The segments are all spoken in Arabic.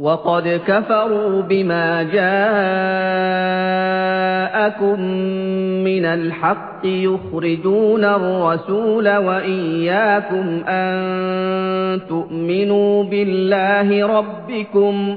وَقَدْ كَفَرُوا بِمَا جَاءَكُم مِّنَ الْحَقِّ يُخْرِجُونَ الرَّسُولَ وَإِيَّاكُمْ أَن تُؤْمِنُوا بِاللَّهِ رَبِّكُمْ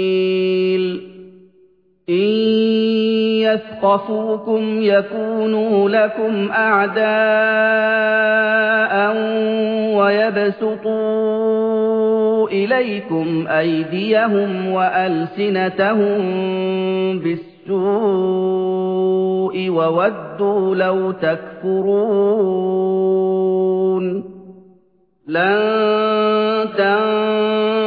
يَثْقَفُوكُمْ يَكُونُوا لَكُمْ أَعْدَاءً وَيَبْسُطُوا إِلَيْكُمْ أَيْدِيَهُمْ وَأَلْسِنَتَهُم بِالسُّوءِ وَوَدُّوا لَوْ تَكْفُرُونَ. لَن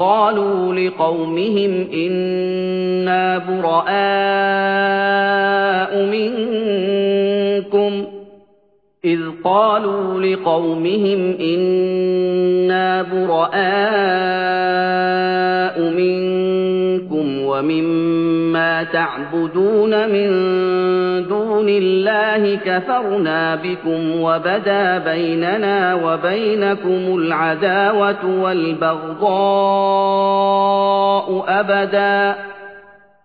قَالُوا لِقَوْمِهِمْ إِنَّا بُرَآءُ مِنكُمْ إِذْ قَالُوا لِقَوْمِهِمْ إِنَّا بُرَآءُ مِنكُمْ وَمِمَّا تَعْبُدُونَ مِن دُونِ اللَّهِ كَفَرْنَا بِكُمْ وَبَدَا بَيْنَنَا وَبَيْنَكُمُ الْعَدَاوَةُ وَالْبَغْضَاءُ أَبَدًا.